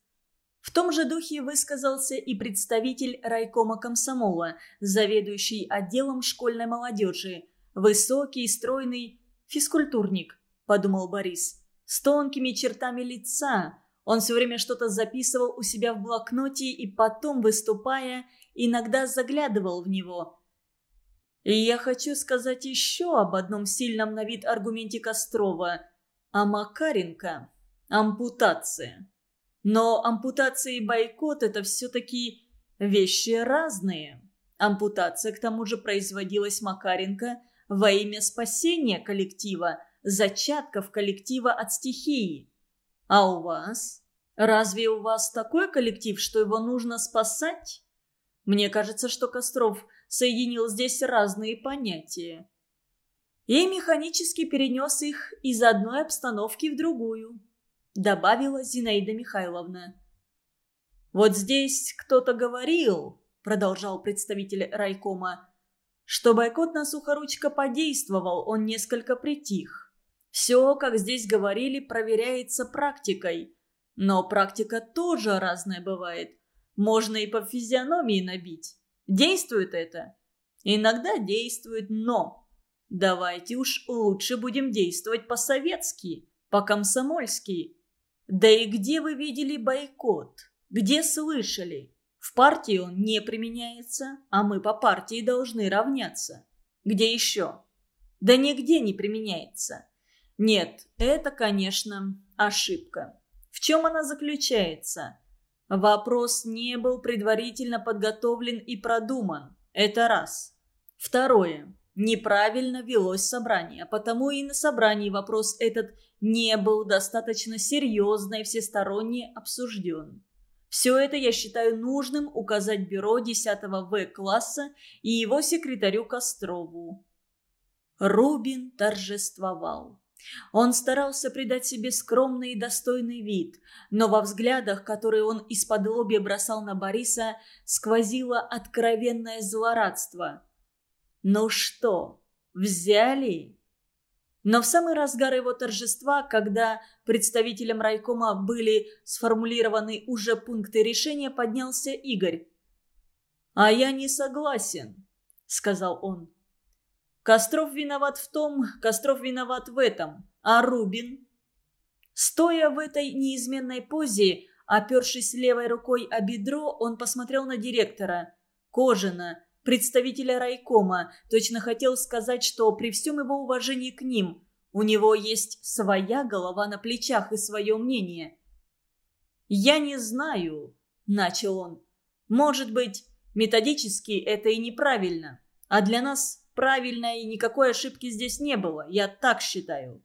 В том же духе высказался и представитель райкома комсомола, заведующий отделом школьной молодежи, высокий, стройный физкультурник, подумал Борис, с тонкими чертами лица, он все время что-то записывал у себя в блокноте и потом, выступая, иногда заглядывал в него. И я хочу сказать еще об одном сильном на вид аргументе Кострова. О Макаренко. Ампутация. Но ампутация и бойкот – это все-таки вещи разные. Ампутация, к тому же, производилась Макаренко во имя спасения коллектива, зачатков коллектива от стихии. А у вас? Разве у вас такой коллектив, что его нужно спасать? Мне кажется, что Костров соединил здесь разные понятия. И механически перенес их из одной обстановки в другую, добавила Зинаида Михайловна. «Вот здесь кто-то говорил», — продолжал представитель райкома, что бойкот на Сухоручка подействовал, он несколько притих. Все, как здесь говорили, проверяется практикой. Но практика тоже разная бывает. Можно и по физиономии набить. Действует это? Иногда действует, но... Давайте уж лучше будем действовать по-советски, по-комсомольски. Да и где вы видели бойкот? Где слышали? В партии он не применяется, а мы по партии должны равняться. Где еще? Да нигде не применяется. Нет, это, конечно, ошибка. В чем она заключается? Вопрос не был предварительно подготовлен и продуман. Это раз. Второе. Неправильно велось собрание, потому и на собрании вопрос этот не был достаточно серьезно и всесторонне обсужден. Все это я считаю нужным указать бюро 10 В класса и его секретарю Кострову. Рубин торжествовал. Он старался придать себе скромный и достойный вид, но во взглядах, которые он из-под лобья бросал на Бориса, сквозило откровенное злорадство. «Ну что, взяли?» Но в самый разгар его торжества, когда представителям райкома были сформулированы уже пункты решения, поднялся Игорь. «А я не согласен», — сказал он. Костров виноват в том, Костров виноват в этом. А Рубин? Стоя в этой неизменной позе, опершись левой рукой о бедро, он посмотрел на директора. Кожина, представителя райкома, точно хотел сказать, что при всем его уважении к ним, у него есть своя голова на плечах и свое мнение. «Я не знаю», – начал он. «Может быть, методически это и неправильно, а для нас правильно и никакой ошибки здесь не было, я так считаю».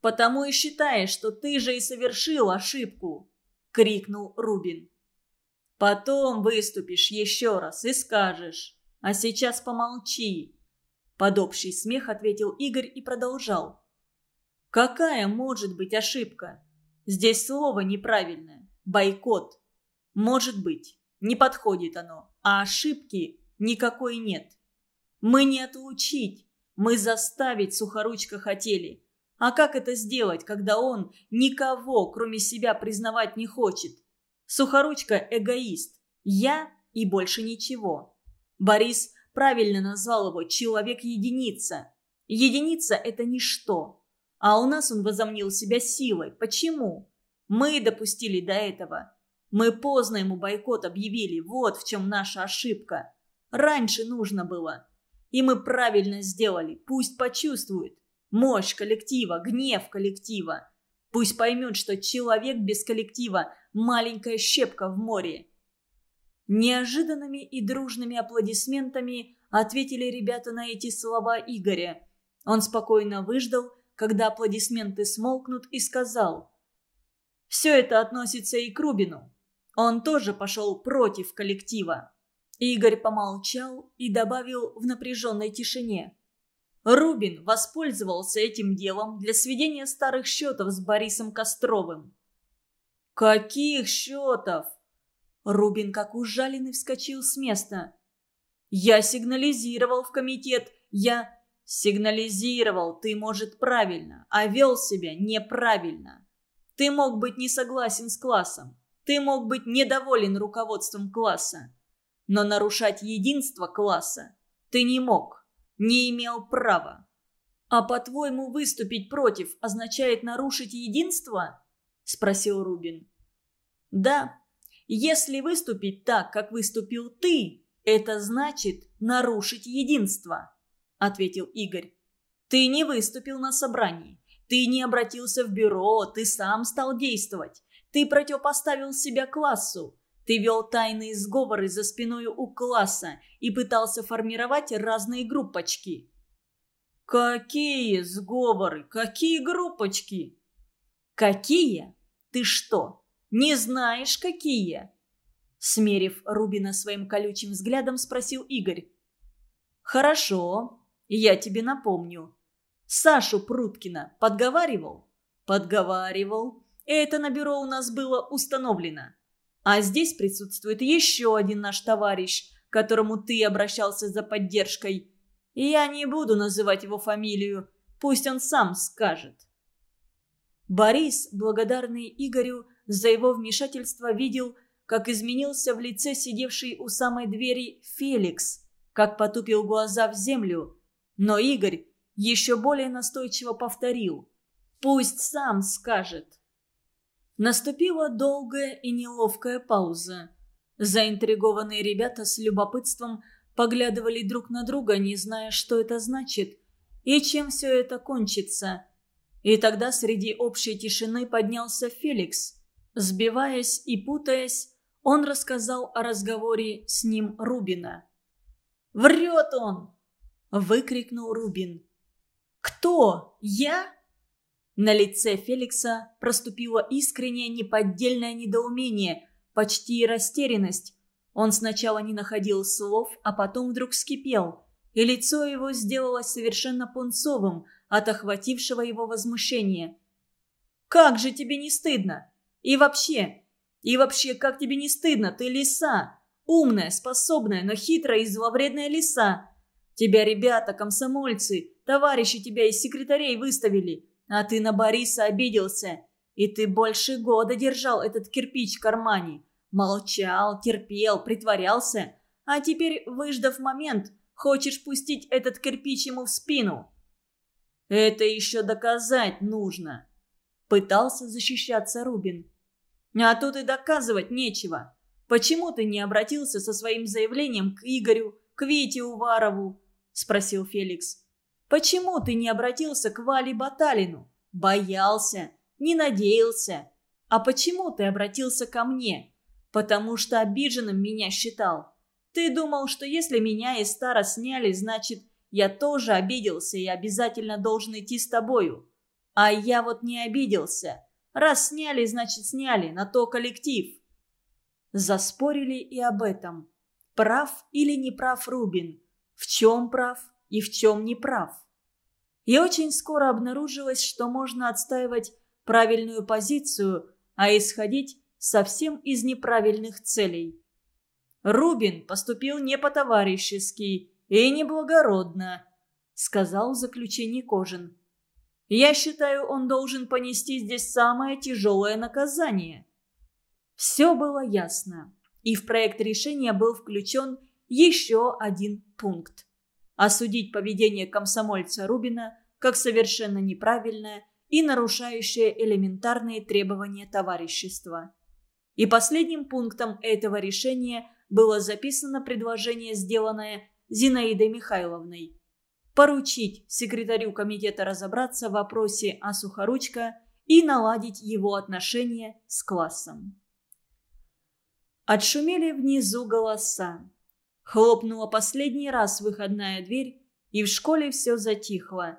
«Потому и считаешь, что ты же и совершил ошибку», – крикнул Рубин. «Потом выступишь еще раз и скажешь, а сейчас помолчи». Под общий смех ответил Игорь и продолжал. «Какая может быть ошибка? Здесь слово неправильное. Бойкот. Может быть, не подходит оно, а ошибки никакой нет. Мы не отлучить, мы заставить Сухоручка хотели. А как это сделать, когда он никого, кроме себя, признавать не хочет? Сухоручка – эгоист. Я и больше ничего. Борис правильно назвал его «человек-единица». Единица – это ничто. А у нас он возомнил себя силой. Почему? Мы допустили до этого. Мы поздно ему бойкот объявили. Вот в чем наша ошибка. Раньше нужно было. И мы правильно сделали. Пусть почувствует. Мощь коллектива, гнев коллектива. Пусть поймет, что человек без коллектива – маленькая щепка в море. Неожиданными и дружными аплодисментами ответили ребята на эти слова Игоря. Он спокойно выждал, когда аплодисменты смолкнут, и сказал «Все это относится и к Рубину. Он тоже пошел против коллектива». Игорь помолчал и добавил в напряженной тишине. Рубин воспользовался этим делом для сведения старых счетов с Борисом Костровым. «Каких счетов?» Рубин, как ужаленный, вскочил с места. «Я сигнализировал в комитет. Я...» «Сигнализировал, ты, может, правильно, а вел себя неправильно. Ты мог быть не согласен с классом. Ты мог быть недоволен руководством класса. Но нарушать единство класса ты не мог не имел права. «А по-твоему, выступить против означает нарушить единство?» – спросил Рубин. «Да. Если выступить так, как выступил ты, это значит нарушить единство», – ответил Игорь. «Ты не выступил на собрании. Ты не обратился в бюро, ты сам стал действовать. Ты противопоставил себя классу. Ты вел тайные сговоры за спиной у класса и пытался формировать разные группочки. Какие сговоры? Какие группочки? Какие? Ты что, не знаешь, какие? Смерив Рубина своим колючим взглядом, спросил Игорь. «Хорошо, я тебе напомню. Сашу Пруткина подговаривал?» «Подговаривал. Это на бюро у нас было установлено. А здесь присутствует еще один наш товарищ, к которому ты обращался за поддержкой. И я не буду называть его фамилию, пусть он сам скажет. Борис, благодарный Игорю за его вмешательство, видел, как изменился в лице сидевший у самой двери Феликс, как потупил глаза в землю. Но Игорь еще более настойчиво повторил «Пусть сам скажет». Наступила долгая и неловкая пауза. Заинтригованные ребята с любопытством поглядывали друг на друга, не зная, что это значит и чем все это кончится. И тогда среди общей тишины поднялся Феликс. Сбиваясь и путаясь, он рассказал о разговоре с ним Рубина. «Врет он!» – выкрикнул Рубин. «Кто? Я?» На лице Феликса проступило искреннее неподдельное недоумение, почти растерянность. Он сначала не находил слов, а потом вдруг вскипел, и лицо его сделалось совершенно пунцовым от охватившего его возмущения. «Как же тебе не стыдно? И вообще, и вообще, как тебе не стыдно? Ты лиса, умная, способная, но хитрая и зловредная лиса. Тебя ребята, комсомольцы, товарищи тебя из секретарей выставили». А ты на Бориса обиделся. И ты больше года держал этот кирпич в кармане. Молчал, терпел, притворялся. А теперь, выждав момент, хочешь пустить этот кирпич ему в спину. Это еще доказать нужно. Пытался защищаться Рубин. А тут и доказывать нечего. Почему ты не обратился со своим заявлением к Игорю, к Вите Уварову?» – спросил Феликс. «Почему ты не обратился к Вале Баталину? Боялся, не надеялся. А почему ты обратился ко мне? Потому что обиженным меня считал. Ты думал, что если меня из Стара сняли, значит, я тоже обиделся и обязательно должен идти с тобою. А я вот не обиделся. Раз сняли, значит сняли, на то коллектив. Заспорили и об этом. Прав или не прав Рубин? В чем прав и в чем не прав? И очень скоро обнаружилось, что можно отстаивать правильную позицию, а исходить совсем из неправильных целей. Рубин поступил не по-товарищески и неблагородно, сказал в заключении Кожин. Я считаю, он должен понести здесь самое тяжелое наказание. Все было ясно, и в проект решения был включен еще один пункт. Осудить поведение комсомольца Рубина как совершенно неправильное и нарушающее элементарные требования товарищества. И последним пунктом этого решения было записано предложение, сделанное Зинаидой Михайловной поручить секретарю комитета разобраться в вопросе о Сухоручко и наладить его отношения с классом. Отшумели внизу голоса. Хлопнула последний раз выходная дверь, и в школе все затихло.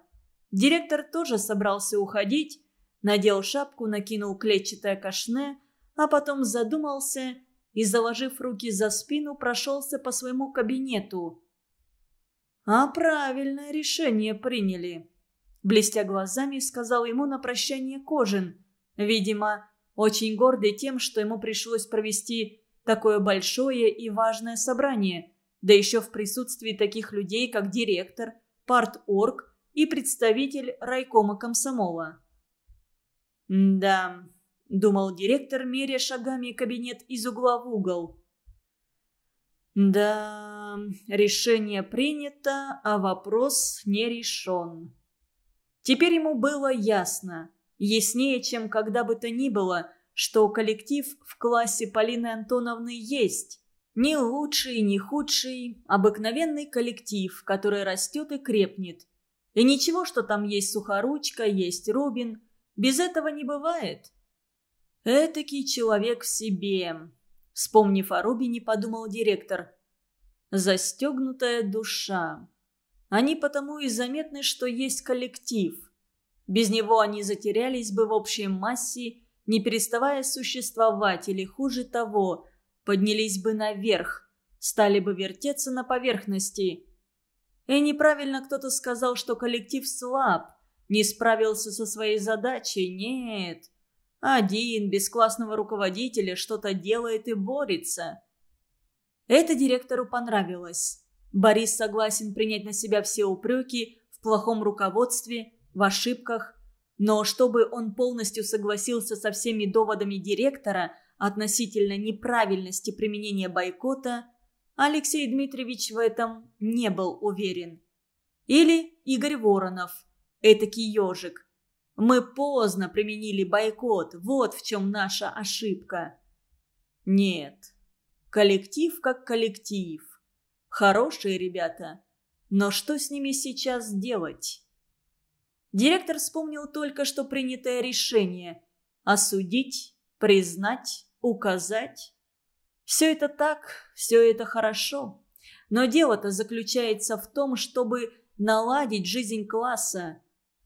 Директор тоже собрался уходить, надел шапку, накинул клетчатое кашне, а потом задумался и, заложив руки за спину, прошелся по своему кабинету – «А правильное решение приняли», – блестя глазами, сказал ему на прощание Кожин. Видимо, очень гордый тем, что ему пришлось провести такое большое и важное собрание, да еще в присутствии таких людей, как директор, парторг и представитель райкома комсомола. «Да», – думал директор, меря шагами кабинет из угла в угол. Да, решение принято, а вопрос не решен. Теперь ему было ясно, яснее, чем когда бы то ни было, что коллектив в классе Полины Антоновны есть. Не лучший, не худший, обыкновенный коллектив, который растет и крепнет. И ничего, что там есть Сухоручка, есть Рубин, без этого не бывает. Этакий человек в себе, Вспомнив о Рубине, подумал директор. Застегнутая душа. Они потому и заметны, что есть коллектив. Без него они затерялись бы в общей массе, не переставая существовать, или хуже того, поднялись бы наверх, стали бы вертеться на поверхности. И неправильно кто-то сказал, что коллектив слаб, не справился со своей задачей. Нет. Один, без классного руководителя, что-то делает и борется. Это директору понравилось. Борис согласен принять на себя все упреки в плохом руководстве, в ошибках. Но чтобы он полностью согласился со всеми доводами директора относительно неправильности применения бойкота, Алексей Дмитриевич в этом не был уверен. Или Игорь Воронов, этакий ежик, мы поздно применили бойкот, вот в чем наша ошибка. Нет, коллектив как коллектив. Хорошие ребята, но что с ними сейчас делать? Директор вспомнил только что принятое решение – осудить, признать, указать. Все это так, все это хорошо. Но дело-то заключается в том, чтобы наладить жизнь класса,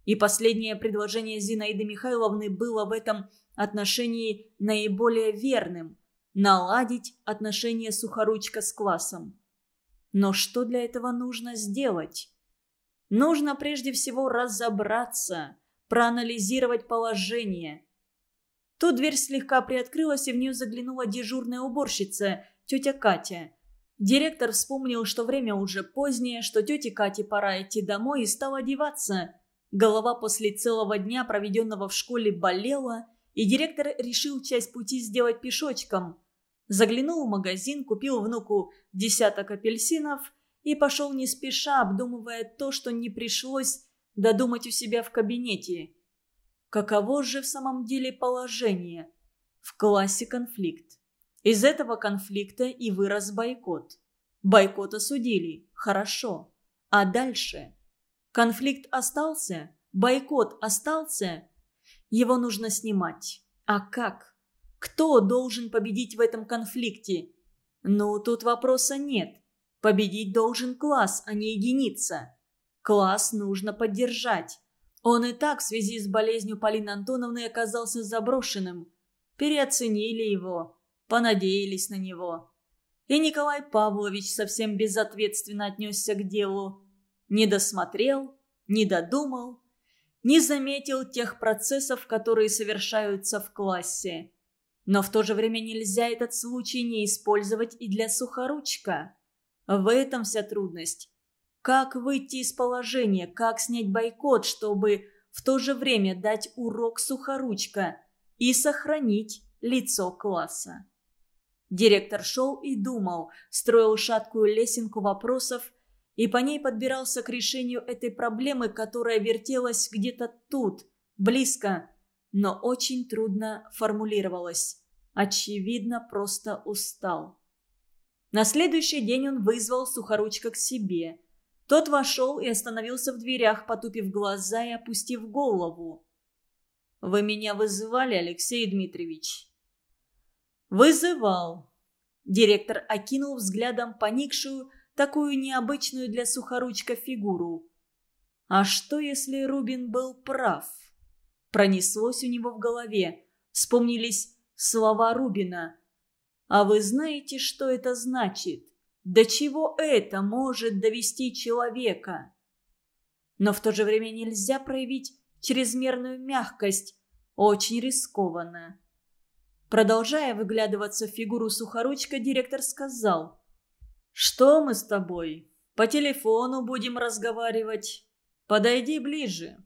и последнее предложение Зинаиды Михайловны было в этом отношении наиболее верным – наладить отношения Сухоручка с классом. Но что для этого нужно сделать? Нужно прежде всего разобраться, проанализировать положение. Тут дверь слегка приоткрылась, и в нее заглянула дежурная уборщица, тетя Катя. Директор вспомнил, что время уже позднее, что тете Кате пора идти домой, и стал одеваться – Голова после целого дня, проведенного в школе, болела, и директор решил часть пути сделать пешочком. Заглянул в магазин, купил внуку десяток апельсинов и пошел не спеша, обдумывая то, что не пришлось додумать у себя в кабинете. Каково же в самом деле положение? В классе конфликт. Из этого конфликта и вырос бойкот. Бойкот осудили. Хорошо. А дальше? Конфликт остался? Бойкот остался? Его нужно снимать. А как? Кто должен победить в этом конфликте? Ну, тут вопроса нет. Победить должен класс, а не единица. Класс нужно поддержать. Он и так в связи с болезнью Полины Антоновны оказался заброшенным. Переоценили его, понадеялись на него. И Николай Павлович совсем безответственно отнесся к делу. Не досмотрел, не додумал, не заметил тех процессов, которые совершаются в классе. Но в то же время нельзя этот случай не использовать и для сухоручка. В этом вся трудность. Как выйти из положения, как снять бойкот, чтобы в то же время дать урок сухоручка и сохранить лицо класса. Директор шел и думал, строил шаткую лесенку вопросов и по ней подбирался к решению этой проблемы, которая вертелась где-то тут, близко, но очень трудно формулировалась. Очевидно, просто устал. На следующий день он вызвал Сухоручка к себе – тот вошел и остановился в дверях, потупив глаза и опустив голову. «Вы меня вызывали, Алексей Дмитриевич?» «Вызывал». Директор окинул взглядом поникшую, такую необычную для сухоручка фигуру. «А что, если Рубин был прав?» Пронеслось у него в голове. Вспомнились слова Рубина. «А вы знаете, что это значит?» До чего это может довести человека? Но в то же время нельзя проявить чрезмерную мягкость. Очень рискованно. Продолжая выглядываться в фигуру сухоручка, директор сказал. «Что мы с тобой? По телефону будем разговаривать. Подойди ближе».